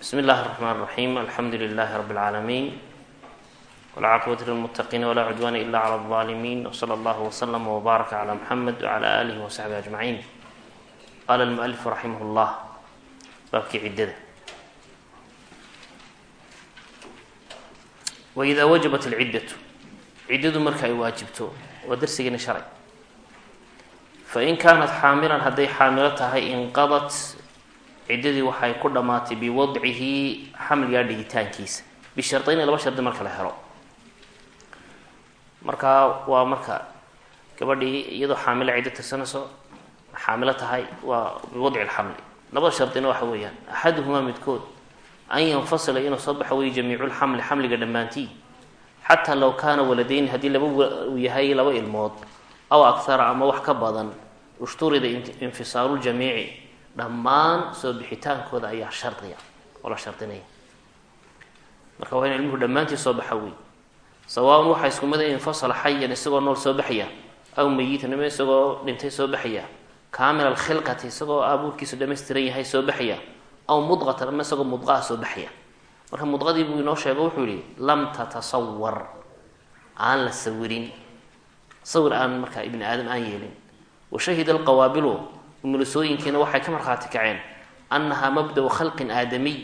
bsmi اllahi الرحmn الرaحيm alxamdu لlh رb العaalمين wاlcaaqibaة lلmتقin wla cudwana ila عlى الظالمين وslى اllah وslm وbaarak عlى mحamed وعlى آlih وصaxbih أجmaعin qala الmؤlif raximah اllah baabkii ciddada wإida wajabat اlcidaة ciddadu marka ay waajibto waa darsigeena shalay fain kaanat xaamilan hadday xaamilo tahay inqadat ciddadii waxay ku dhammaatay biwadcihi xamligaa dhigitaankiisa. Bishardayn laba shardi marka la helo. Markaa waa marka gabadhii iyadoo xaamilo ciddo tirsanayso xaamilo tahay waa biwadci lxamli labada shardina waxa weeyaan axaduhumaa midkood an yanfasila inuu soo baxo wey jamiiculxamli xamliga dhammaantii. Xataa low kaana waladayn haddii laba yahay laba ilmood aw akhara ama wax ka badan ushturida infisaalu ljamiici dhammaan soo bixitaankooda ayaa shardiya oo la shardinaya. Marka waa in ilmuhu dhammaantii soo baxa wey sawaaun waxaa isku mid a infasala xayan isagoo nool soo baxaya aw mayitan ima isagoo dhintay soo baxaya kaamil alkhilqati isagoo abuurkiisu dhamaystiran yahay soo baxaya aw mudqatan ama isagoo mudqaa soo baxaya marka mudqadii buu inoo sheego wuxuu yihi lam tatasawar aan la sawirin. Sawir aan markaa ibni aadam aan yeelin. Washahida alqawaabilu umulisooyinkiina waxay ka markhaati kaceen annahaa mabda-u khalqin aadamiy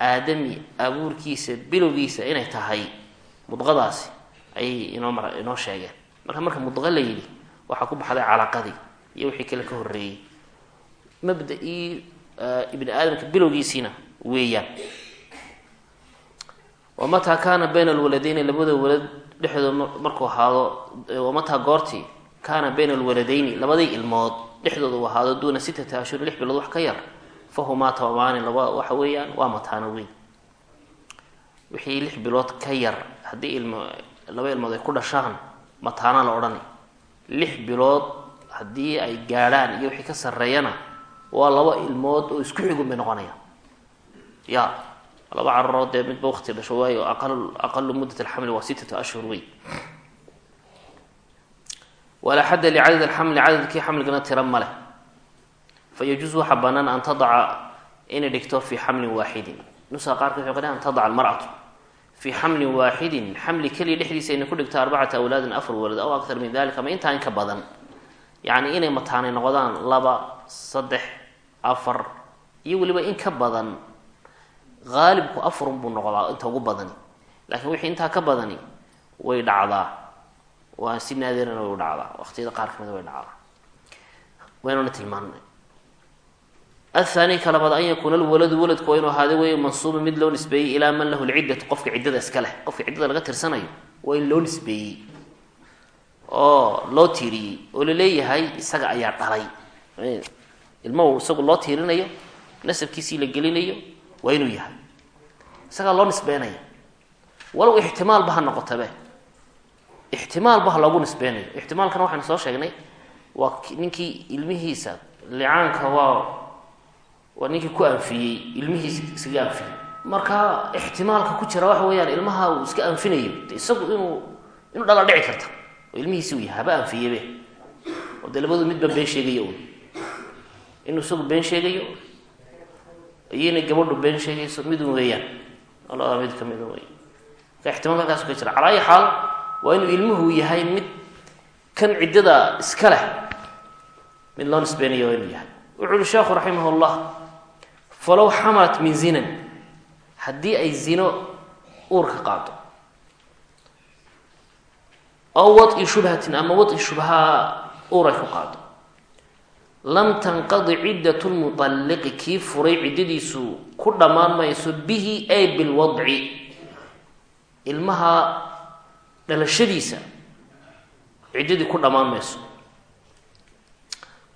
aadami abuurkiisa bilowgiisa inay tahay mudqadaasi ayay inoo mar inoo sheegeen. Marka marka mudqa la yidhi waxaa ku baxday calaqadii iyo wixii kale ka horreeyey. Mabda-ii ibni aadamka bilowgiisiina weeyaan. Wamataa kaana bayna alwaladeyni labada walad dhexdood markuu ahaado wamataa goortii kaana bayna alwaladeyni labadii ilmood dhexdooda ahaado duuna sittati ashhur lix bilood wax ka yar fahumaa tamaani laba waxa weeyaan waa mataano weyn. Wixii lix bilood ka yar haddii ilmo laba ilmood ay ku dhashaan mataana la odhanay lix bilood haddii ay gaadhaan iyo wixii ka sarreeyana waa laba ilmood oo isku xigun bay noqonayaan ya laba cararood dee midba waqti dhasho waayo aqal aqalu muddat alxamli waa sittatu ashhur weyn walaa xadda licadad alxamli cadadkii xamligana tira ma leh fayajuus waxaa banaan an tadaca inay dhigto fii xamlin waaxidin nusa qaarka waxay qadeen an tadaca almar'atu fii xamlin waaxidin xamli keliya dhexdiisa inay ku dhigto arbacata awlaadin afar walad aw aktar min dalika ama intaa in ka badan yacni inay mataanay noqdaan laba saddex afar iyo weliba in ka badan haalibku afarun buu inta ugu badani laakiin wixii intaa ka badani way dhacdaa waa si naadirana way dhacdaa. Waqtiyada qaar kamida way dhacdaa. Waynuna tilmaanay athani ka labaad an yakuuna alwaladu waladku waa inuu ahaada wey mansuuba mid loo nisbeeyey ilaa man lahu lciddatu qofka ciddada iska leh qofka ciddada laga tirsanayo waa in loo nisbeeyey. Oo loo tiiriyey oo la leeyahay isaga ayaa dhalay. Ilmahu isagu loo tiirinayo nasabkiisii la gelinayo waa inuu yahay. Isagaa loo nisbeynaya walow ixtimaalba ha noqotabe ixtimaalba ha loogu nisbeynayo ixtimaalkana waxaynu soo sheegnay waa ninkii ilmihiisa licaanka waa waa ninkii ku anfiyey ilmihiisa iskaga anfiyey marka ixtimaalka ku jira waxa weeyaan ilmaha uu iska anfinayo isagu inuu inuu dhala dhici karta oo ilmihiisi u yahay haba anfiyebe oo dee labadu midba been sheegayo un inuu isagu been sheegayo iyo inay gabadhu been sheegayso midun weeyaan labada mid kamida wey marka ixtimaalka halkaas ka jira calaa ayi xaal waa inuu ilmuhu yahay mid kan ciddada iska leh mid loo nisbeynayo waa inuu yahay. Wuxu uhi sheekhu raximah llah falow xamalat min zinan. Haddii ay zino uurka qaado aw wai shubhatin ama wai shubhaa uur ku qaado lam tanqadi ciddat lmualliqi kii furay ciddadiisu ku dhammaan mayso bihi ay bilwadci. Ilmaha dhalashadiisa ciddadii ku dhammaan mayso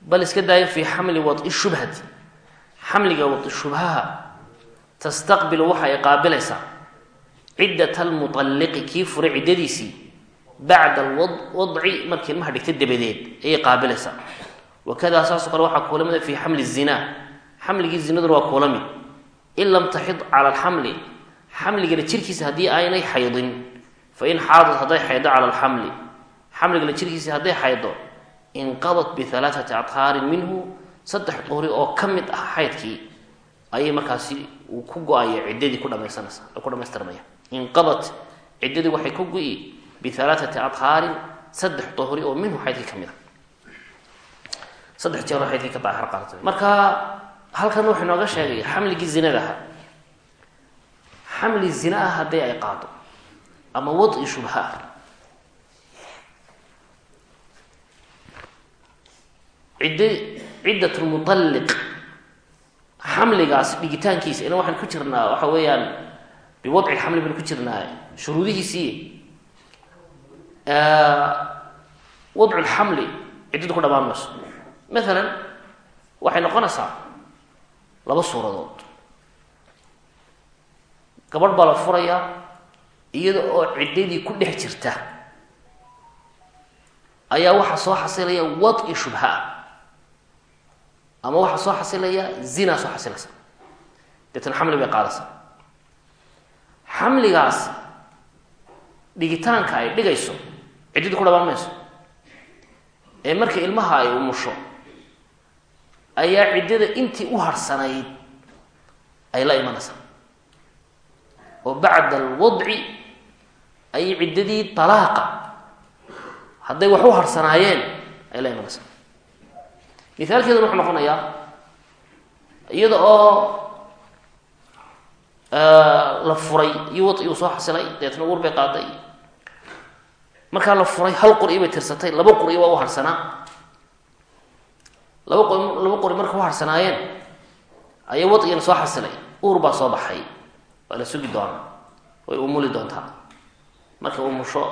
bal iska daayo fii xamli wai shubhati xamliga wai shubhaha tastaqbilu waxa ay qaabilaysaa. Ciddat almualliqi kii furay ciddadiisii bacda alwadci markii ilmaha dhigta dabadeed ayay qaabilaysaa. Wakadaa saasoo kale waxaa kuula mida fii xamli zinaa xamligii zinaduna waa kuula mid in lam taxid cala alxamli xamligana jirkiisa haddii aynay xaydin fain xaadad hadday xaydo cala alxamli xamligana jirkiisa hadday xaydo inqadat bialaaati adhaarin minhu saddex duhri oo ka mid ah xaydkii ayay markaasi uu ku go'aya ciddadii ku dhamaysanaysa ku dhamaystirmaya inqadat ciddadii waxay ku go-i bihalaathati adhaarin saddex dohri oo minhu xaydkii ka mid a saddex jeer oo xaydkii ka daahir qaatay marka halkan wuxuu inooga sheegay xamligii zinada ahaa xamli zina ah haddii ay ama wadi shubha. Ah cidd ciddat lmualliq xamligaas dhigitaankiisa ina waxaan ku jirnaa waxa weeyaan biwadci lxamli baan ku jirnaa shuruudihiisii. Wadcu lxamli ciddadu ku dhamaan mayso maalan waxay noqonaysaa laba suuradood. Gabadh baa la furayaa iyada oo ciddadii ku dhex jirta ayaa waxaa soo xasilaya wadci shubha ama waxaa soo xasilaya zina soo xasilaysa deetana xamli bay qaadaysaa. Xamligaas dhigitaanka ay dhigayso ciddadii ku dhabaan ee marka ilmaha ay umusho ayaa ciddada intii u harhsanayd ay la imanaysaa. Oo bacda alwadci ayay ciddadii dalaaqa hadday wax u harhsanaayeen ay la imanaysaa mithaalkeeduna wuxuu noqonayaa iyada oo la furay iyo wadi uu soo xasilay deetna uur bay qaaday. Markaa la furay hal quri bay tirsatay laba quri waa u harsanaa laba qori laba qori marka u harsanaayeen ayaa wadiyana soo xasilay. Uur baa soo baxay. Waa la sugi doonaa. Way umuli doontaa markay umusho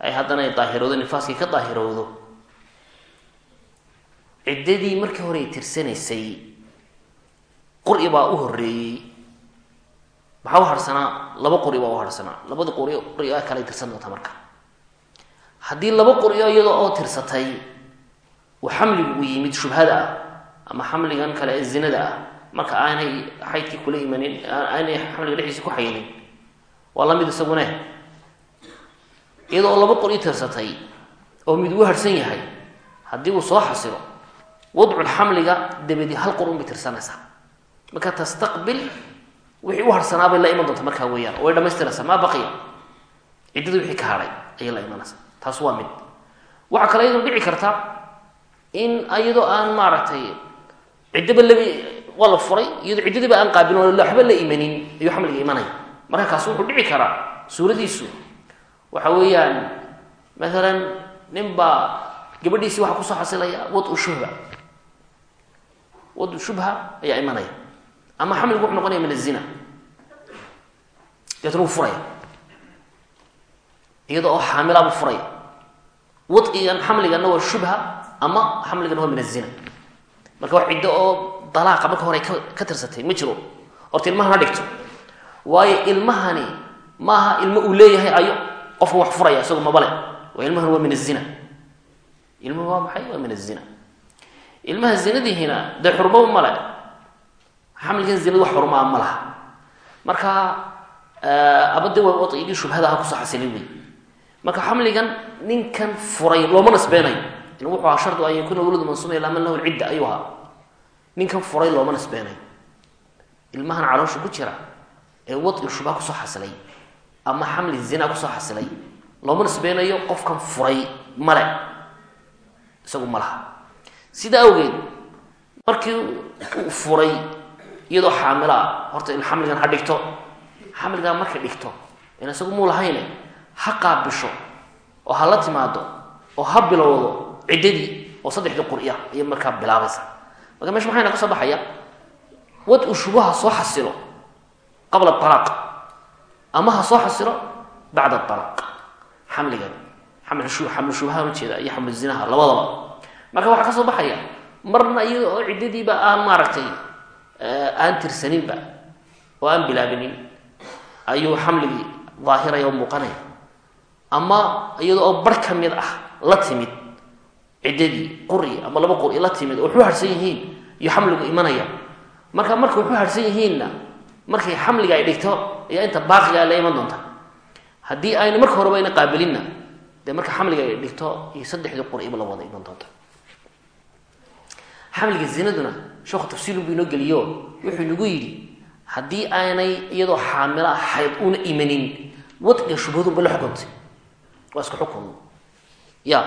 ay haddana ay daahirowdo nifaaskii ka daahirowdo. Ciddadii markii hore ay tirsanaysay quri baa u horeeyey maxaa u harsanaa? Laba quri baa u harsanaa. Labada quri quri kale ay tirsan doontaa marka. Haddii laba quriyo iyada oo tirsatay uu xamligu u yimid shubhada ah ama xamligan kale ee zinada ah marka aanay xaydkii kula imanin aanay xamliga dhexdiisa ku xaynin waa la mid isagune iyada oo laba quri tirsatay oo mid uu harsan yahay haddii uu soo xasilo wadcul xamliga dabadii hal qur un bay tirsanaysaa. Marka tastaqbil wixii u harsanaabay la iman doonta markaa weeyaan oo way dhamaystiraysaa maa baqiya. Ciddada wixii ka hadhay ayay la imanaysaa. Taas waa mid. Waxaa kale iyadoo dhici karta in iyadoo aan maaragtay ciddaba labi waa la furay iyadoo ciddadiiba aan qaabilin waxba la imanin ayuu xamliga imanaya. Marka kaas wuxuu dhici karaa suuradiisu waxa weeyaan maalan nin baa gabadhiisii waxaa ku soo xasilaya wadu shubha. Wadu shubha ayaa imanaya. Ama xamligu wuxuu noqonaya min azina deetna wuu furaya. Iyada oo xaamilaabuu furaya. Wadigan xamligana waa shubha ama xamligana waa min azina marka wax ciddo oo dalaaqa marka hore ka tirsatay ma jiro. Horta ilmahan ha dhigto. Waayo ilmahani maaha ilmo uu leeyahay ayo qofka wax furaya isagu mabale ilmahan waa min azina ilmuhu waa maxay? Min azina ilmaha zinadiihina dee xurmaba male xamligan zinada wax ma laha. Marka abade waa waigii shubhadaha ku soo xasilin wey marka xamligan ninkan furay looma nasbeenayo. In wuxuu ahaa shardu an yakuuna waladu mansuuma ilaa man lahu lcidda ayuu ahaa. Ninkan furay looma nasbeenayo. Ilmahan caloosha ku jira ee wadi shubha ku soo xasilay ama xamli zina ku soo xasilay looma nasbeenayo qofkan furay male. Isagu ma laha. Sidaa awgeed markii uu furay iyadoo xaamilo ah horta in xamligan ha dhigto xamligaa markay dhigto in isagu muu lahayne ha qaabisho oo ha la timaado oo ha bilowdo ciddadii oo saddexdii qurya ayay markaa bilaabaysa. Marka meesha maxayna ka soo baxaya? Wad u shubaha soo xasilo qabla alaaq ama ha soo xasilo bacda alaaq xamligan. Xamlu iyo xamlu zinaha labadaba. Marka waxaa ka soo baxaya marna iyada oo ciddadiiba aan maaragtay aan tirsaninba oo aan bilaabinin ayuu xamligii daahiraya oo muuqanaya. Ama iyada oo bar ka mid ah la timid ciddadii quri ama laba quri la timid oo waxu harsan yihiin iyo xamligu imanaya. Marka marka waxu harsan yihiinna markay xamliga ay dhigto ayaa inta baaqigaa la iman doonta. Haddii ayna marka horeba ayna qaabilinna dee marka xamliga ay dhigto iyo saddexdii quriba la wada iman doonta. Xamliga zinaduna sheekhu tafsiilun buu inoo geliyo wuxuu nagu yidhi haddii aanay iyadoo xaamilo ah xayd una imanin wadciga shubhadunba la xukuntay. Waa isku xukun. Ya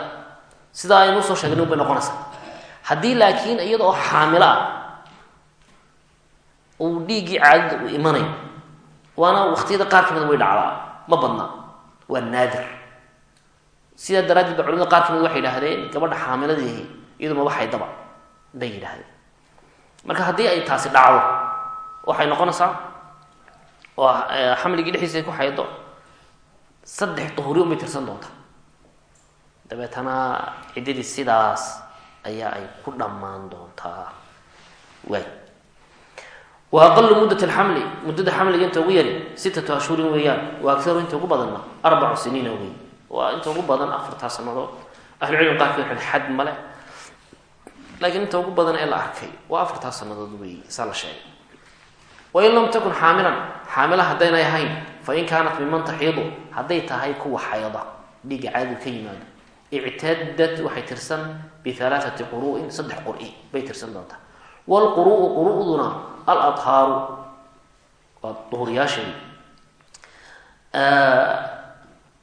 sidaa aynu u soo sheegnay un bay noqonaysaa. Haddii laakiin iyadoo xaamilo ah uu dhiiggii caadada uu imanayo. Waana waqtiyada qaar kamida way dhacdaa. Ma badna. Waa naadir. Sidaa daraaddeed ba culimada qaar ka mid waxay yidhahdeen gabadha xaamiladii iyadu maba xaydaba bay yidhahdeen marka haddii ay taasi dhacdo waxay noqonaysaa oo xamligii dhexdiisa ay ku xaydo saddex duhuri un bay tirsan doontaa. Dabeetana ciddadii sidaas ayaa ay ku dhammaan doontaa. Waay wa aqalu muddat alxamli muddada xamliga inta ugu yari sittatu ashhurin weeyaan wa agaru inta ugu badanna arbacu siniina wey waa inta ugu badan afartaa sanadood. Ahlucilmi qaarkood waxay xad male laakiin inta ugu badan ee la arkay waa afartaa sanadood wey saa la sheegay. Wain lam takun xaamilan xaamila haddaynay ahayn fain kaanat miman taxiidu hadday tahay kuwa xayda dhiigga caadadu ka yimaado ictadad waxay tirsan bialaaati quru'in saddex qur'i bay tirsan doontaa. Wlquruu quru'duna aladhaaru waa duhuryaashay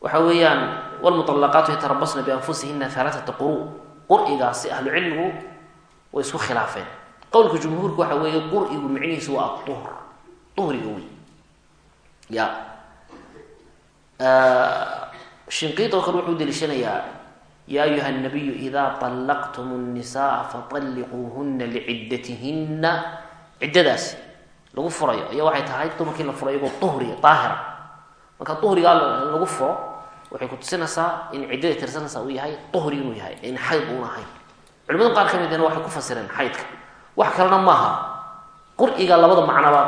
waxa weeyaan wlmuطalaqaatu yatarabasna bianfusihina alaaata quru qur'igaasi ahlu cilmigu way isku khilaafeen qowlka jumhuurka waxa weeye qur'igu micnihiisu waa aduhr duhriga wey ya shinqiid oo kale wuxuu deliishanayaa ya ayuha nabiyu ida طalaqtum الnisaءa faطalliquuhuna licidatihina ciddadaasi lagu furayo. Ayaa waxay tahay dumarkii la furo iyagoo duhriya daahira marka duhrigaa lagu furo waxay kutusinaysaa in ciddada tirsanaysa uu yahay duhri inuu yahay in xayd uun ahayn culimada qaar ka midna waxay ku fasireen xaydka. Wax kalena maaha. Qur'iga labada macnaba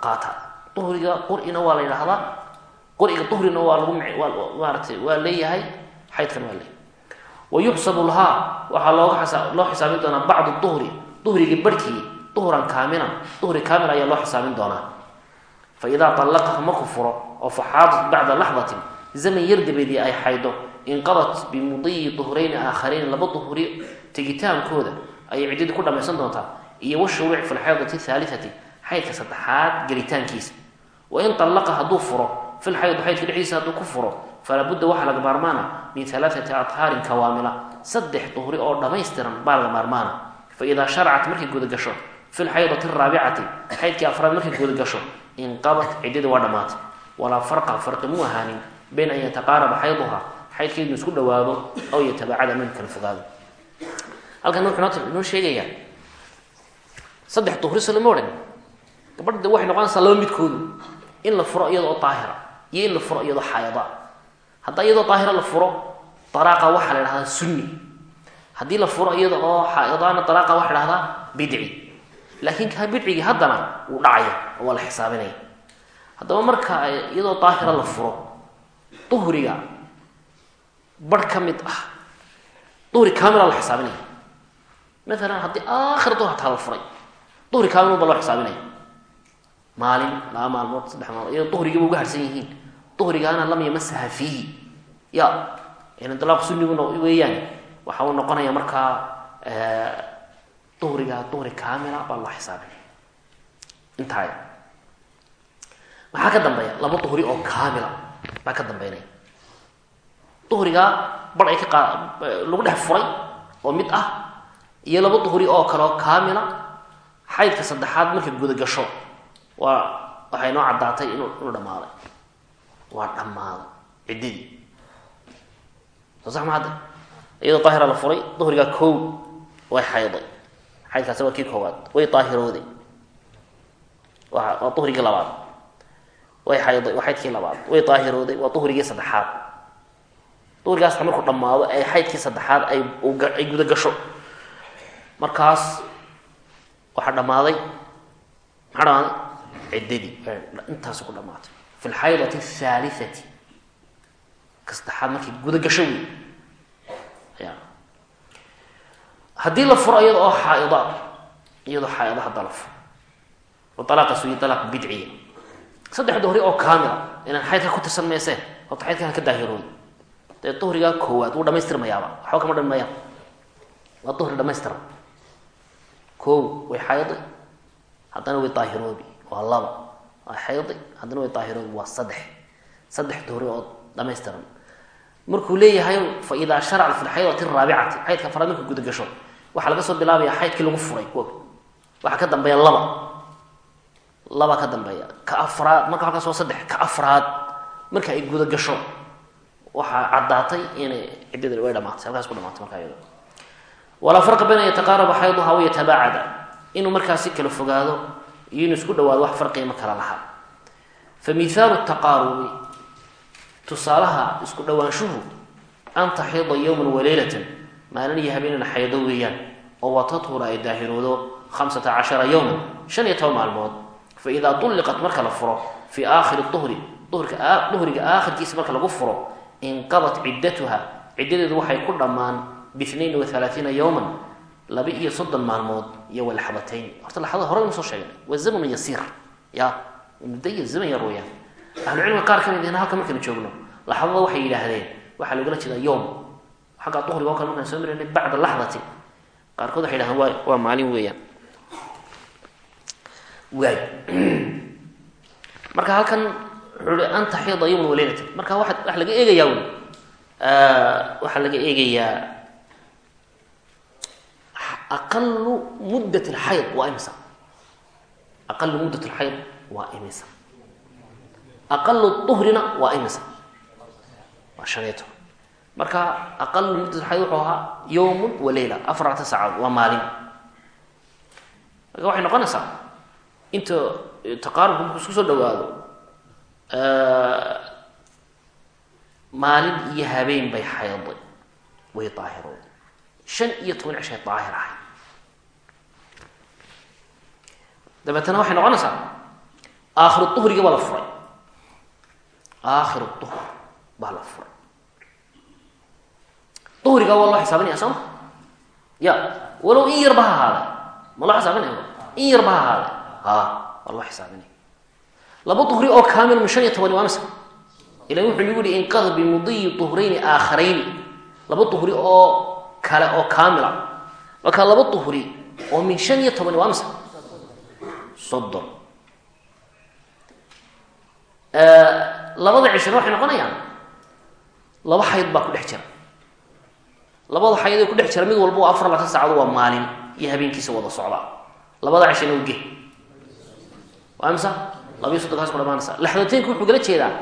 qaata. Duhriga qur'ina waa la yidhaahdaa. Qur'iga duhrina waa lagu maaratay waa leeyahay. Xaydkana waa leeyahay. Wayuxsabu lahaa. Waxaa looga loo xisaabin doonaa bacdu duhri duhrigii barhkii duhran kaamilan duhri kaamil ayaa loo xisaabin doonaa. Fa idaa allaqaha markuu furo. Oo faxaadat bacda laxdatin zaman yar dabeedii ay xaydo. Inqadat bimudiyi duhrayni aakharayn laba duhri tegitaankooda ayay ciddadii ku dhamaysan doontaa. Iyo washuruuci fi lxaydati haaliati xaydka saddexaad gelitaankiisa. Wain allaqa hadduu furo fi lxayd xaydka dhexdiisa hadduu ku furo falaa budda waxaa laga maarmaana min alaaati adhaarin kawaamila. Saddex duhri oo dhammaystiran baa laga maarmaana. Fa idaa sharacat markay gudagasho fi lxaydati araabicati xaydkii afraad markay gudagasho inqadat ciddadii waa dhammaatay. Walaa farqa farqi mu ahaanin bayn an yataqaaraba xayduha xaydkeedu isku dhawaado aw yatabaacada min kala fogaado. Halkan wuxuu inoo sheegayaa saddex duhri so lama odhan. Gabadha waxay noqonaysaa laba midkoodu in la furo iyadoo daahira iyo in la furo iyadoo xaayada haddaa iyadoo daahira la furo daraaqa waxaa la dhahdaa sunni. Haddii la furo iyada oo xaayadaana daraaqa laakiin kaa bidcigii haddana wuu dhacaya oo waa la xisaabinaya. Haddaba marka iyadoo daahira la furo duhriga bar ka mid ah duhri kaamila la xisaabinaya. Maalan haddii aakhir duhr hataa la furay duhri kaamil ba loo xisaabinaya. Maalin laba maalmood saddex maalmood iyadoo duhrigiiba uga harsan yihiin. Duhrigaana lam yamasaha fiihi ya dalaaq sunniguna weeyaan waxa uu noqonaya markaa duhriga duhri kaamila baa loo xisaabinaya intaaya maxaa ka dambeeya? Laba duhri oo kaamila baa ka dambeynaya duhrigaa bar ay ka qa lagu dhex furay oo mid ah iyo laba duhri oo kale oo kaamila. Xaydka saddexaad markay guda gasho waa waxay noo caddaatay inuu inuu dhammaaday. Waa dhammaaday. Ciddidii soo sax ma iyadoo daahira la furay duhrigaa kow way xayday xaydkaasi waa kii koowaad. Way daahirooday waa duhrigii labaad. Way xayday waa xaydkii labaad. Way daahirooday waa duhrigii saddexaad. Duhrigaasna markuu dhammaado ay xaydkii saddexaad ay ay guda gasho. Markaas waxaa dhammaaday maxaa dhammaaday? Ciddadii. Intaasi ku dhamaatay fi lxaydati athaalithati ka saddexaad markay guda gasho wey ya haddii la furo iyada oo xaaida iyadoo xaaida haddaa la furo. Oo alaaqaas wey alaaq saddex duhri oo kaamila inaan xaydka ku tirsan meesee horta xaydkaan ka daahirooy dee duhrigaa koowaad wuu dhamaystirmayaaba waxba kama dhan mayaan waa duhri dhamaystiran kow way xaydi haddana way daahiroobi. Waa laba. Waa xaydi haddana way daahiroobi. Waa saddex. Saddex duhri oo dhamaystiran markuu leeyahay fa idaa sharaca fi lxaydati araabicati xaydka afraad markuu guda gasho waxaa laga soo bilaabaya xaydkii lagu furay waxaa ka dambeeya laba. Laba ka dambeeya. Ka afraad marka halkaas waa saddex ka afraad. Marka ay guda gasho waxaa caddaatay inay ciddadii way dhamaatay. Halkaas ku dhamaatay markaa iyado walaa farqa bayna yataqaaraba xayduha wa yatabaacada. Inuu markaasi kala fogaado iyo inuu isku dhawaado wax farqiya ma kala laha fa mihaalu taqaarubi tusaalaha isku dhawaanshuhu an taxida yowman waleylatan maalin iyo habeenina xaydo weeyaan oo watadhura ay daahiroodo hamsata cashara yowman shan iyo toban maalmood. Fa idaa marka la furo fii aakhiri duhri duhriga aakhirkiisa marka lagu furo inqadat ciddatuha ciddadeedu waxay ku dhammaan biinain wa alaaiina yowman laba iyo soddon maalmood iyo walaxdatayn horta laxdada hore inu soo waa zamanu yasiir ya muddo zaman yar weyaan ahlucilmiga qaar ka mid halka markaynu joogno laxdada waxay yidhaahdeen waxaa loogala jeedaa yowm xagga duhriga o kale markaan soo marinay bacda laxdati. Qaarkood waxay yidhahdeen waa waa maalin weeyaan. Waay. Marka halkan wuxuu i an yowman waleylatan marka waa waxa laga eegayaa wy waxaa laga eegayaa aqalu muddat alxayd waa imisa? Aqalu muddat alxayd waa imisa? Aqalu duhrina waa imisa? Waa shan marka aqalu muddat alxayd wuxuu ahaa? Yowmun wa leyla afarta saacadood waa maalin. Marka waxay noqonaysaa inta taqaarubka marku isku soo dhawaado maalin iyo habeen bay xayday way daahirooday shan iyo toban cishay daahir ahay. Dabeetana waxay noqonaysaa aakhiru duhriga baa la furay. Aakhiru duhr baa la furay duhriga waa loo xisaabanaya soo ma? Ya walow in yarba ha ahaade ma loo xisaabinaya in yarba ha ahaade a waa loo xisaabinaya laba duhri oo kaamil min shan iyo tobani waa mise ilan wuxuu nagu yihi inqada bimudiyi duhrayni aakharayn laba duhri oo kale oo kaamila marka laba duhri oo min shan iyo soddon. Labada cishiro waxay noqonayaan laba labada xayd ee ku dhex jira mid walba waa afar laatan saacado waa maalin iyo habeenkiisa wada socda. Labada cishina uge waa imsa labiyo soddonkaas ku dhamaanaysa. Laxdateynka wuxuu kala jeedaa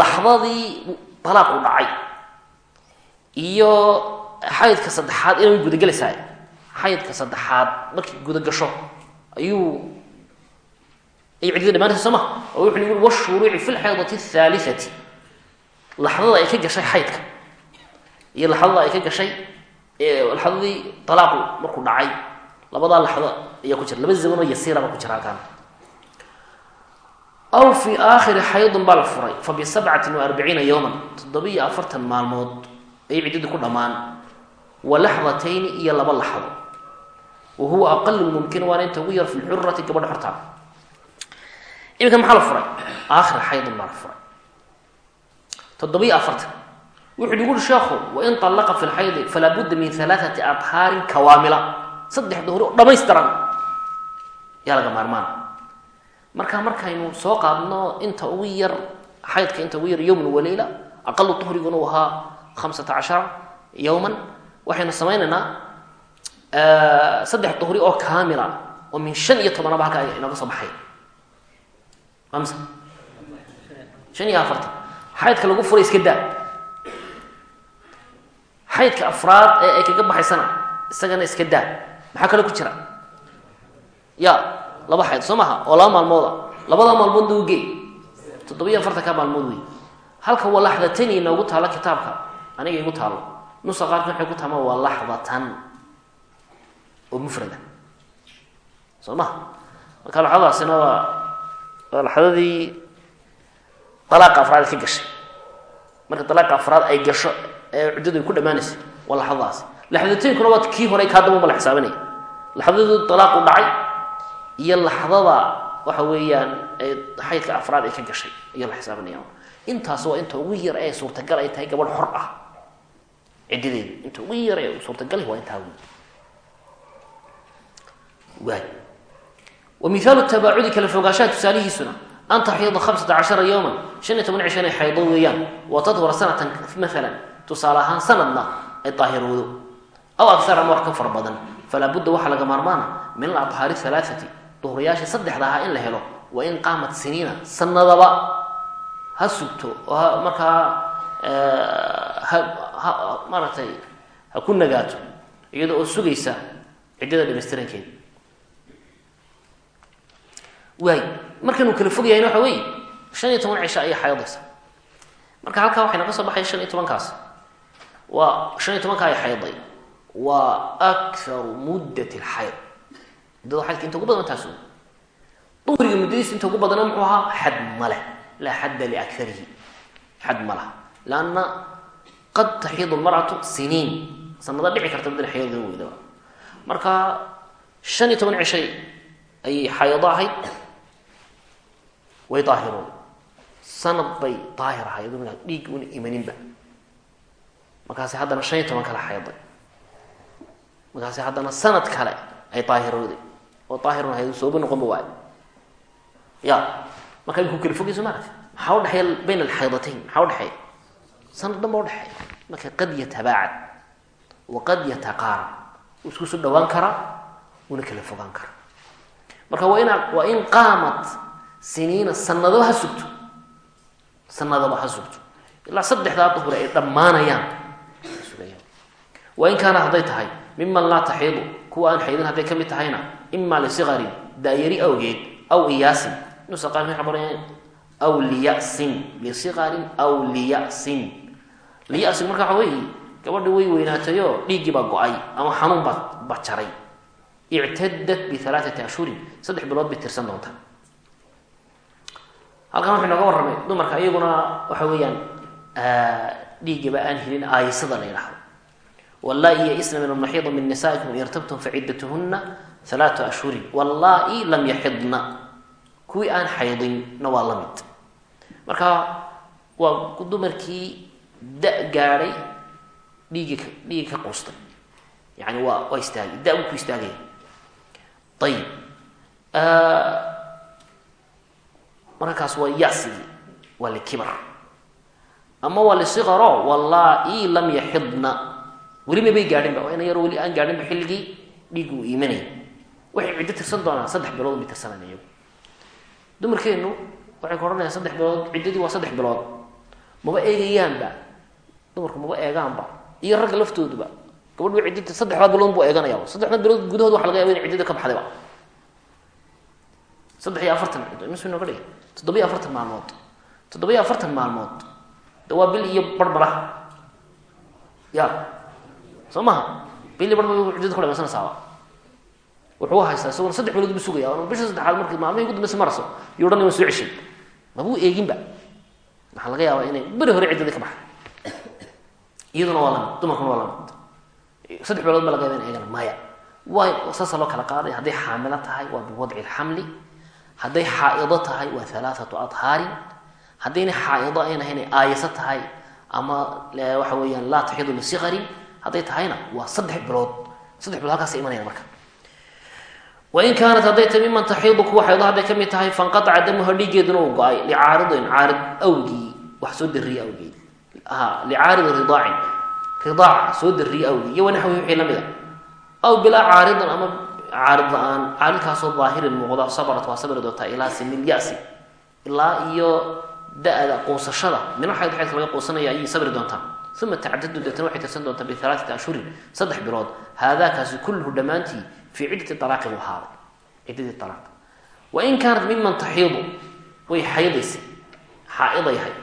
laxdadii dalaaq u dhacay iyo xaydka saddexaad inay gudagelaysaa. Xaydka saddexaad markay gudagasho ayuu ay ciddada dhamaanaysa soo ma? Oo wuxuu nagu washuruuci fi lxaydati athaalithati laxdada ay ka gashay xaydka iyo laxdada ay ka gashay laxdadii dalaaqu markuu dhacay labadaa laxdo ayaa ku jira laba zamanoo yasiiraba ku jira halkaan. Aw fi aakhiri xaydun baa furay fa bisabcatin wa arbiciina yowman afartan maalmood ayay ciddadii ku dhammaan wa laxdatayni iyo laba laxdo wa huwa aqalu mumkin waana inta ugu fi lxurati gabadha xortaa iminka maxaa furay? Aakhir xaydun baa furay. Toddobiiyo afartan wuxuu nagu uri sheekhu wain allaqa fi lxaydi falaa budda min alaaati adhaarin kawaamila. Saddex duhri oo dhamaystiran yaa laga marka markaynu soo qaadno inta ugu yar xaydka inta ugu yar yowman waleyla aqalu duhriguna u ahaa hamsata cashara yowman waxaynu samaynaynaa saddex duhri oo kaamila oo min shan iyo tobanaba halka inooga soo baxay. Amse shan iyo afartan xaydka lagu furay iska daa xaydka afraad ee ay kaga baxaysana isagana iska daa. Maxaa kale ku jira? Ya laba xayd soo maaha oo laba maalmooda. Labada maalmoodna uge toddobiyo afartanka maalmood wey halka waa laxdatani inoogu taalo kitaabka aniga igu taalo. Nusa qaarka waxay ku taama waa laxdatan. Oo mufrada. Soo maha? Marka laxdadaasina waa waa laxdadii dalaaqa afraad ka gashay. Marka dalaaqa afraad ay gasho cuddadu ay ku dhammaanaysa waa laxdadaasi laxdataynkuna waa kii hore kaa damba la xisaabanaya. Laxdadii dhacay iyo laxdada waxa weeyaan xaydka afraad ay ka gashay ayaa la xisaabanaya. Intaas waa inta ugu yar ee suurtagal ay tahay gabadh xor ah. Ciddadeedu inta ugu yar ee suurtagal waa intaa waay wa mihaalu tabaacudi kala fogaanshaha tusaalihiisuna an taxiida hamsata cashara yowman shan iyo toban cisho inay xaydo weeyaan tusaale ahaan sanadna ay daahiroodo aw akar ama wax ka fara badan. Falaa budda waxaa laga maarmaana min aladhaari alaaati duhurayaasha saddexda ahaa in la helo wa in qaamat siniina sanadaba ha sugto oo markaa ha maaragtay ha ku nagaato iyada oo sugaysa ciddada dhamaystirankeeda waay markanuu kala fog yahayna waxa weeye shan iyo toban cisho ayay xaydaysa marka halkaa waxay naga soo baxaya shan iyo tobankaas waa shan iyo tobanka ay xayday. Waa akaru muddat lxayd muddada xaydka inta ugu badan taas duhriga muddadiisa inta ugu badana muxuu ahaa xad ma leh laa xadda liakarihi xad ma laha lanna qad taxiidu lmar'atu siniin. Sanada dhici karta badana xayadgan weydaba marka shan iyo toban cishay ayay xayado ahayd way daahiroon sanad markaasi haddana shan iyo toban kale xayday. Markaasi haddana sanad kale ay daahirooday oo daahirun ahayd sooba noqonba waay ya marka imku kala fogeyso maarata maxaa udhexeeya bayna alxaydatayn? Maxaa udhexeeya sanad dhan ba udhexeeya marka qad yatabaacad wa yataqaarab wuu isku soo dhawaan karaa wuuna kala fogaan karaa. Marka waa ina waa in qaamat siniina sanadaba ha sugto. Sanadaba ha sugto. Ilaa saddexdaa duhur ay dhammaanayaan wa in kaana hadday tahay miman laa taxiidu kuwa aan xaydin hadday ka mid tahayna ima lisikarin daayari awgeed aw iyaasin. Aw liyasin lisikarin aw liyasin liyasin marka waxa weeye gabadhi way weynaatayo dhiiggii baa go'ay ama xanuun baa baa jaray. Ictadat bialaaati ashhurin saddex bilood bay tirsan doontaa halkan wuxuu inooga warramay dumarka iyaguna waxa weeyaan dhiiggaba aan helin aayisada la yidhaahdo wallaa-i yaisna min almaxiidi min nisaa'ikum in irtabtum faciddatuhuna halaatu ashhurin. Wallaa-i lam yaxidna kuwii aan xaydinna waa la mid. Marka waa dumarkii da gaadhay dhiiggi ka dhiiggi ka quustay. Yani waa waa istaagay da buu ku istaagaya ayib markaas waa weliba bay gaadhinba waa ina weli aan gaadhinba xilligii dhiiggu uu iimanayay. Waxay ciddo tirsan doonaan saddex bilood bay tirsanaan iyagu. Waxay odhanayaan saddex bilood ciddadii waa saddex bilood. Maba eegayaanba? Dumarku maba eegaanba? Iyo ragga laftooduba? Gabadh wa ciddad saddexdaa bilood buu eeganaya saddexda bilood gudahood waxa laga yaba ina ciddada ka baxdayba saddex iyo afartan ms nooga dhigay toddoba iyo afartan maalmood. Toddoba iyo afartan maalmood. De waa bil iyo barbara. Ya soo maha? Bil iyo barbar ciddada ku dhamaysanaysaaba wuxuu haystaa isaguna saddex bilood bu sugaya bisha saddexaad markii maalmihii ugu dambeysa marayso iyo odhan waan soo ceshay mabuu eeginba? Maxaa laga yaabaa inay beri hore ciddadii ka baxday iyaduna waa la mid dumarkuna waa la mid saddex bilood ba laga yaba in eegana maya way saasa loo kala qaaday. Hadday xaamilo tahay waa biwadci lxamli hadday xaa-ido tahay waa halaathatu adhaarin haddayna xaa-ido ayna haynay aayaso tahay ama waxa weeyaan laa taxidu lisikarin hadday tahayna waa saddex bilood saddex bilood halkaas imanayaan marka. Wain kaanat hadday tahay miman taxiidu kuwa xaydo hadday ka mid tahay fanqataca damuha dhiigeeduna uu go'ay licaaridin caarid awgii wax soo dariye awgeed a licaaridi ridaacin ridaac soo dariye awgii. Iyo wanaxwi wixii la mid a aw bilaa caaridin ama caarid la'aan caaridkaasoo daahirin muuqda sabrat waa sabri doontaa ilaa sinil yasi ilaa iyo da-da quusashada. Mina xayd uma tacdadu deetana waxay tirsan doontaa bialaaati ashhurin saddex bilood haadaakaasi kulluhu dhammaantii fii ciddati alaaqi buu ahaaday ciddadii alaaq wain kaanat miman taxiidu way xaydaysay xaa-ida yahay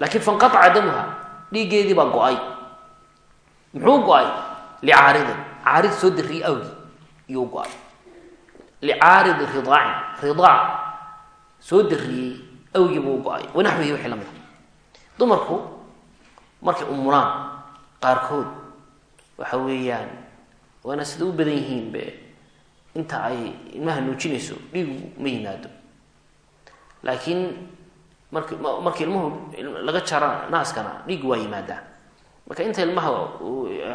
laakiin fanqataca damuha dhiiggeedii baa go'ay muxuu go'ay licaaridin caarid soo dariyey awgi iyuu go'ay licaaridi ridaacin ridaac soo dariyey awgii buu go'ay wanaxwihi wixii la mid a dumarku markay umulaan qaarkood waxa weeyaan waana sida u badan yihiin be. Inta ay ilmaha nuujinayso dhiigu ma yimaado. Laakiin marki markii ilmuhu laga jara naaskana dhiiggu waa yimaadaa marka inta ilmaha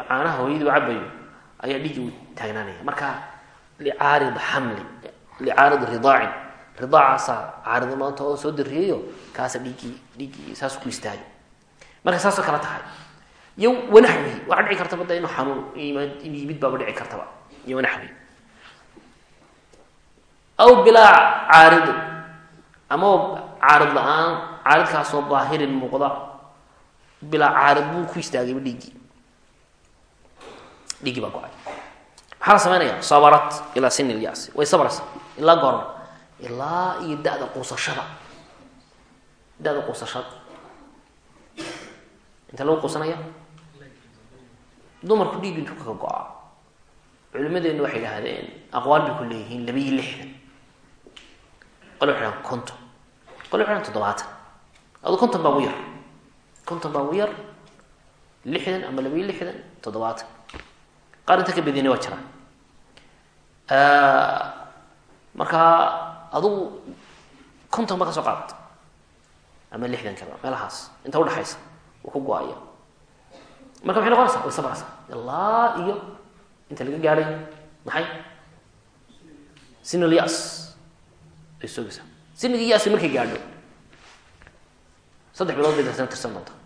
caanaha hooyadii u cabayo ayaa dhiiggi u taagnaanaya. Marka licaarid xamli licaarid ridaacin. Ridaacaasaa caarido maanta oo soo dariyayo kaasa dhiiggii dhiiggii saas ku istaagay marka saasoo kale tahay. Iyo wanaxwihi waxaa dhici kartaba da inuu xanuun yimid baaba dhici kartaba iyo wanaxwi aw bilaa caaridin ama caarid la'aan caaridkaasoo daahirin muuqda bilaa caarid buu ku istaagayba dhiiggii dhiiggii baa go'ay. Maxaa la sameynaya? Sabarat ilaa sin ilyas way sabraysa ilaa goorma. Ilaa iyo da-da quusashada. Da-da inta lagu quusanaya dumarku dhiig intuu kaga go-a culimadeenu waxay idhahdeen aqwaal bay ku leeyihiin laba iyo lixdan qole waxay dhahan konton. Qole waxay dhahan toddobaatan. Adu konton baa ugu yar. Konton baa ugu yar lixdan ama laba iyo lixdan toddobaatan. Qaar inta ka badiyana waa jiraan. Markaa adugu konton ba ka soo qaadata ama lixdan kaba meelahaas inta udhaxaysa ku go'aya marka maxay noqonaysaa way sabraysaa ilaa iyo inta laga gaadhay maxay? Sinolyas ay sogaysaa sinigii yasi markay gaadho. Saddex bilood bay tirsan tirsan doontaa.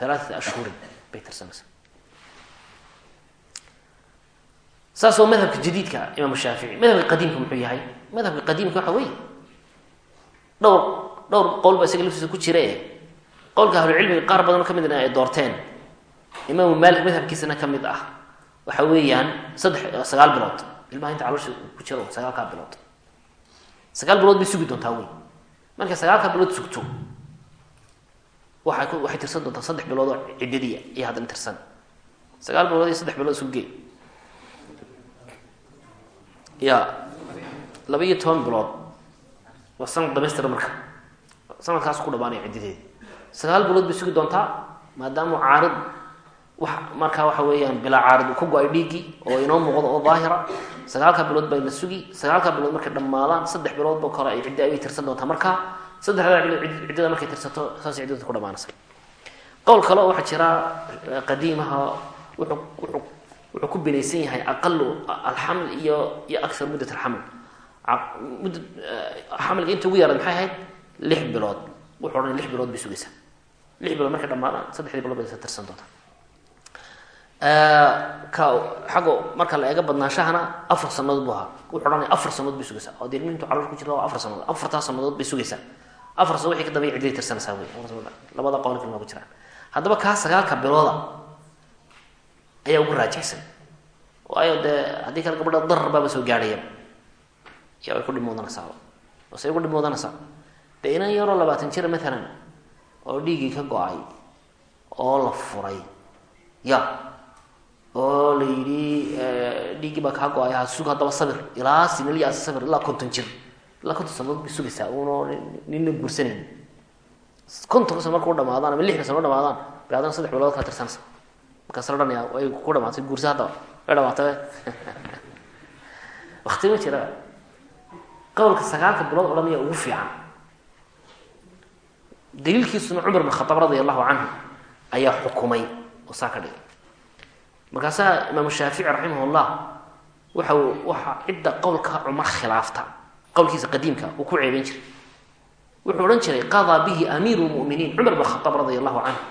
Halaaata ashhurin bay tirsanaysaa saas oo madhabka jadiidka imaam shaafici madhabka qadiimka muxuu yahay? Madhabka qadiimka waxa weeye. Dhowr dhowr qowl baa isaga laftiisa ku jira qowlka ahlucilmiga qaar badan oo ka midna ay doorteen. Imaamu maalik madhabkiisana ka mid ah. Waxa weeyaan saddex sagaal bilood. Ilmaha inta caloosha ku jiro sagaalkaa bilood. Sagaal bilood bay sugi doontaa wey markay sagaalkaa bilood sugto waxay ku waxay tirsan doontaa saddex bilood oo ciddadiya iyo haddana tirsan. Sagaal bilood iyo saddex bilood isugee ya laba iyo toban bilood. Waa sanad dhamaystira marka. Sanadkaas ku dhamaanaya ciddadeedi sagaal bilood bay sugi doontaa maadaama caarid wax markaa waxa weeyaan bilaa caarid uu ka go'ay dhiiggii oo inoo muuqdo oo daahira sagaalka bilood bay la sugi sagaalka bilood markay dhammaadaan saddex biloodba kore ay cidda ayay tirsan doontaa. Markaa saddexdaa bilood ciddada markay tirsato saas ciddada ku dhamaanaysa qowl kale waxaa jira qadiimaha wuxuu wuxuu ku binaysan yahay aqalu alxaml iyo iyo akar muddat alxaml. Mudda xamliga inta ugu yaaraad maxay ahayd? Lix bilood. Wuxuu odhan lix bilood bay sugaysaa lix marka la eega badnaanshahana afar sanadood bu ahaa. Wuxuu odhanaya afar sanadood bay sugaysaa. Oo dee mintu ku jira waa afar sanadood afartaa sanadood bay sugaysaa. Afar sanadood wixii ka dambay cidday tirsanaysaa wey. Labada qowl kalma ku jiraan. Haddaba kaa sagaalka bilooda ayaa ugu raajixsan. Waayo dee haddii kale gabadha darar soo gaadhayaba ya way ku dhimoodanaysaaba ose ugu dhimoodanaysaa dee inan yaroo labaatan jira maalan oo dhiiggii ka go'ay oo la furay ya oo la yidhi dhiiggii baa kaa go'ay ha sug haddaba sabir ilaa sinaliyaas sabir ilaa konton jir ilaa konton sanadood bay sugaysaa uno nina guursanayn kontonka sano marka u dhamaadaan ama lixda sano dhamaadaan bay haddana saddex bilood kaa tirsanaysa markaas la dhanaya way ku dhamaatay guursa haddaba way dhamaatay wakti ma jira qowlka sagaalka bilood odhanaya ugu fiican daliilkiisuna cumar bin khataab radia allahu canhu ayaa xukumay oo saa ka dhigay. Markaasaa imaamu shaafici raximah llah waxa waxa cidda qowlka cumar khilaafta qowlkiisa qadiimka uu ku ceebeyn jiray. Wuxuu odhan jiray qadaa bihi amiiru lmuminiin cumar bin khataab radia allahu canhu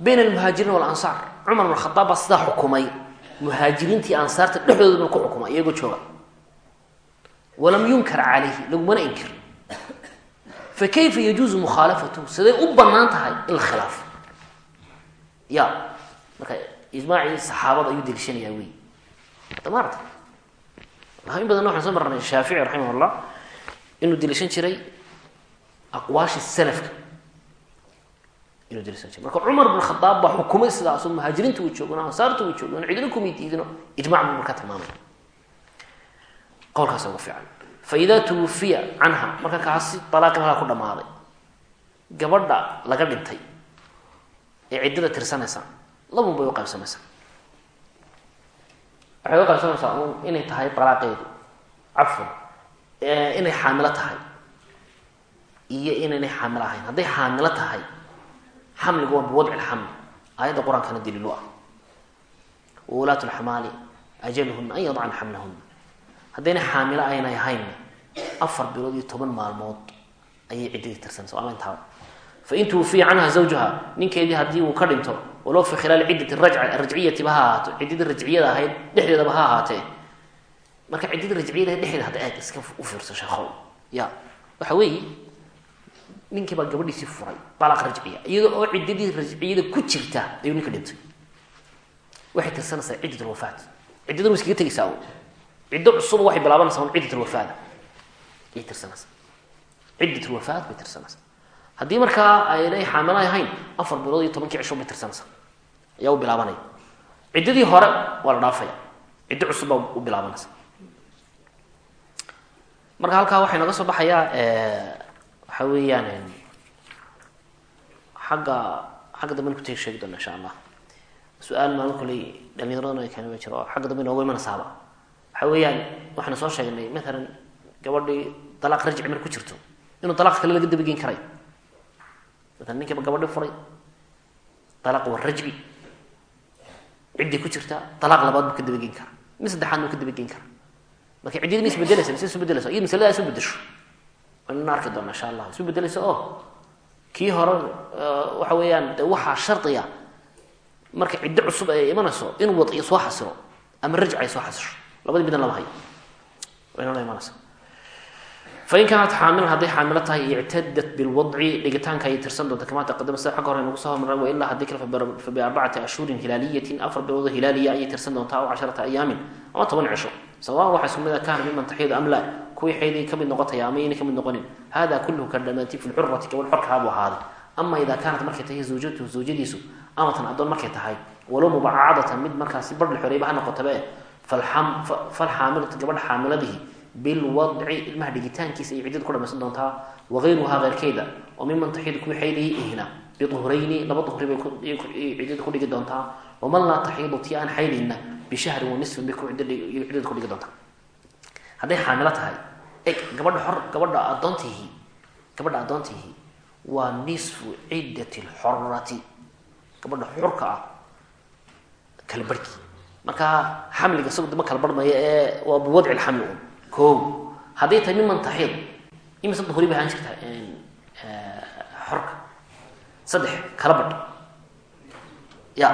bayn almuhaajiriin walansaar. Cumar bin khataab baa sidaa xukumay muhaajiriintii ansaarta dhexdooduna ku xukumay iyagoo jooga. Walam yunkar calayhi lagumana inkir fakayfa yajuuzu mukhaalafatuhu siday u bannaan tahay in la khilaafo ya marka ijmaacii saxaabada ayuu deliishanayaa wey maarata in badanna waxaan soo marnay shaafici raximah llah inuu deliishan jiray aqwaashi salafka inuu deliishan jiray marka cumar bin khadaab baa xukumay sidaasoo muhaajiriinta way joogaan ansaarta way joogaan cidina kumay diidino ijmac buu markaa tilmaamay qowlkaas ugu fiican faida twufiya canha marka kaasi alaaqi markaa ku dhamaaday gabadha laga dhintay ee ciddada tirsanaysaa labun bay uqaybsamaysaa waxay u qaybsamaysaa inay tahay alaaqeedu cafwan inay xaamilo tahay iyo inaynay xaamilo ahayn. Hadday xaamilo tahay xamligu waa biwadci lxamli aayadda qur'aankana daliilu ah. Waulaat lxamaali ajaluhuna an yadcna xamlahuna haddayna xaamilo aynay ahayn afar bilood iyo toban maalmood ayay ciddadii tirsanaysa ama intaaba fain tuwufiya canha zawjuha ninkeedii haddii uu ka dhinto walow fi khilaali ciddati rajciyatiba ha ahaato ciddadii rajciyada ahayd dhexdeedaba ha ahaatee. Marka ciddadii rajciyada dhexdeeda hadda aad iska u fiirso sheekhow ya waxa weeye ninkii baa gabadhiisii furay balaq rajciya. Iyadoo oo ciddadii rajciyada ku jirta ayuu ninka dhintay. Waxay tirsanaysaa ciddat lwafaat iskaga tegaysaa ciddo cusuba waxay bilaabanaysaa un ciddat lwafaada ayay tirsanaysaa ciddat lwafaat bay tirsanaysaa haddii markaa aynay xaamilo ahayn afar bilood iyo tobankii cisho bay tirsanaysaa ayaa u bilaabanaya. Ciddadii hore waa la dhaafaya. Ciddo cusub baa u waxay naga soo baxayaa waxa weeyaan xagga xagga dambe kutegi sheegi doona insha allah. Su'aal maalin koley dhalinyaradana keen ma jiro oo xagga dambe inoogu imanaysaaba waxa weeyaan waxaynu soo sheegnay matalan gabadhii dalaaq rajci mar ku jirto inuu dalaaq kale laga dabageyn karay. Matalan ninkiiba gabadhi furay dalaaq waa rajbi. Ciddii ku jirta dalaaq labaad buu ka dabageyn kara mid saddexaad buu ka dabageyn kara marka ciddiyadi ma isbedelaysa mise isu bedelaysa iyo masalada isu bedesho waynuna arki doona insha allah isu bedelaysa oo kii hore waxa weeyaan de waxaa shardiga marka ciddo cusub ay imanayso in wadiyo soo xasilo ama rajc ay soo xasisho labadii midna lama hayo. Waynala imanaysa fain kaanat xaamilan hadday xaamilo tahay ictadat bilwadci dhigitaanka ayay tirsan doonta kama taqadama sida xagga hore nagu soo hormaray wailaa haddii kale fa biarbacati ashhurin hilaaliyatin afar bilood oo hilaaliya ayay tirsan doontaa aw casharata ayaamin ama toban cisho. Sawaan waxaa isku mid a kaana miman taxiidu am laa kuwii xaydii ka mid noqotaya ama yayna ka mid noqonin. Hada kulluhu ka dhamaanti fi lxurati gabadh xorkaabuu ahaaday. Ama idaa kaanat markay tahay zawjatuhu zawjadiisu amatan addoon markay tahay walow mubacadatan mid markaasi bar la xoreeyba ha noqotabe falxaamilatu gabadha xaamiladihi bilwadci ilmaha dhigitaankiisa ay ciddada ku dhamaysan doontaa wagayruhaa keyrkeeda oo miman taxiidu kuwii xaydii ihna biuhrayni laba duhri bay ciddada kudhigi doontaa waman laa taxiidu tii aan xaydayna bishahrin wanisfin bay ciddada kudhigi doontaa hadday xaamilo tahay eg gabadha xor gabadha addoontihi gabadha addoontihi waa nisfu ciddati lxorati gabadha xurka ah markaa xamliga isagu dama kala barhmaya ee waa biwadci lxamli un. Ko hadday tahay miman taxiid imise duhri bay ahaan jirta xorka. Saddex kala badh ya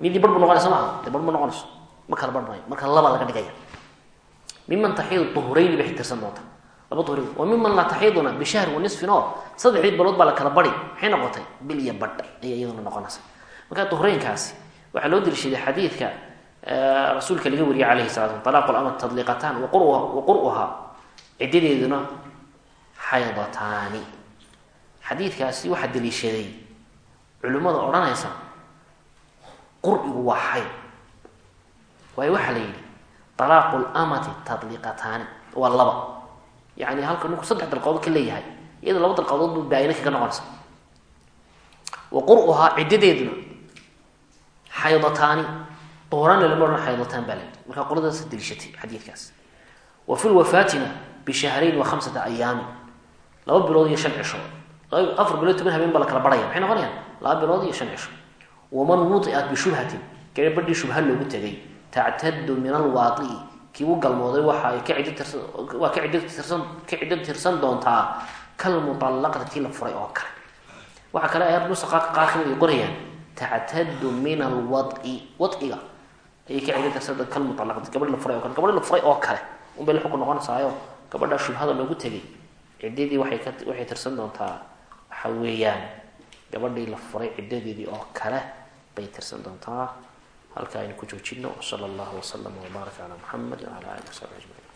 midii barh noqonaysa maaha de barh ma noqonayso? Ma kala barhmayo marka laba laga dhigaya. Miman taxiidu duhrayni bay tirsan doonta laba duhri wa miman taxiiduna bishahri wanisfin oo saddexdii bilood baa la kala bari maxay noqotay? Bil iyo badh ayay iyaduna noqonaysa marka duhreynkaasi waxaa loo daliishaday xadiidka rasuulka laga wariyay calayhi salatu slam talaaqu lamad tadliiqataan wa qur'uhaa ciddadeeduna xaydataani xadiidkaasi waxaa daliishaday culimmada odhanaysa qur'igu waa xayd waayo waxaa la yidhi talaaqu lamati tadliiqataani waa laba. Yani halka ninku saddex dalqadood ka leeyahay iyada laba dalqadood buu baayina kaga noqonaysa. Wa ciddadeeduna xaydataani duhraanna lama odhan xaydataan baa layidhi markaa qoladaasa daliishatay xadiidkaas wa fi lwafaatina bishahrayn wa khamsata ayaamin laba bilood iyo shan cisho afar bilood toban habeen baa la kala barhaya maxay noqonayaan laba bilood iyo shan cisho waman wudiat bishubhatin gabadhii shubha loogu tegay tactadu min alwaadii kii u galmooday waxa ay ka ka ciddo tirsan doontaa kalmuallaqati tii la furay oo kale waxaa kale ay nusaqa qaar ayay ka kalmuallaqati gabadh la furay oo kale la furay oo kale unbay la xukun noqonaysaayo gabadha shubhada loogu tegay ciddadii waxay ka waxay tirsan doontaa waxa weeyaan gabadhii la furay ciddadeedii oo kale bay tirsan doontaa. Halka aynu ku joojino sala allahu waslama wbaaraka calaa muxamed wcala alihi wasaxbi ajmaciin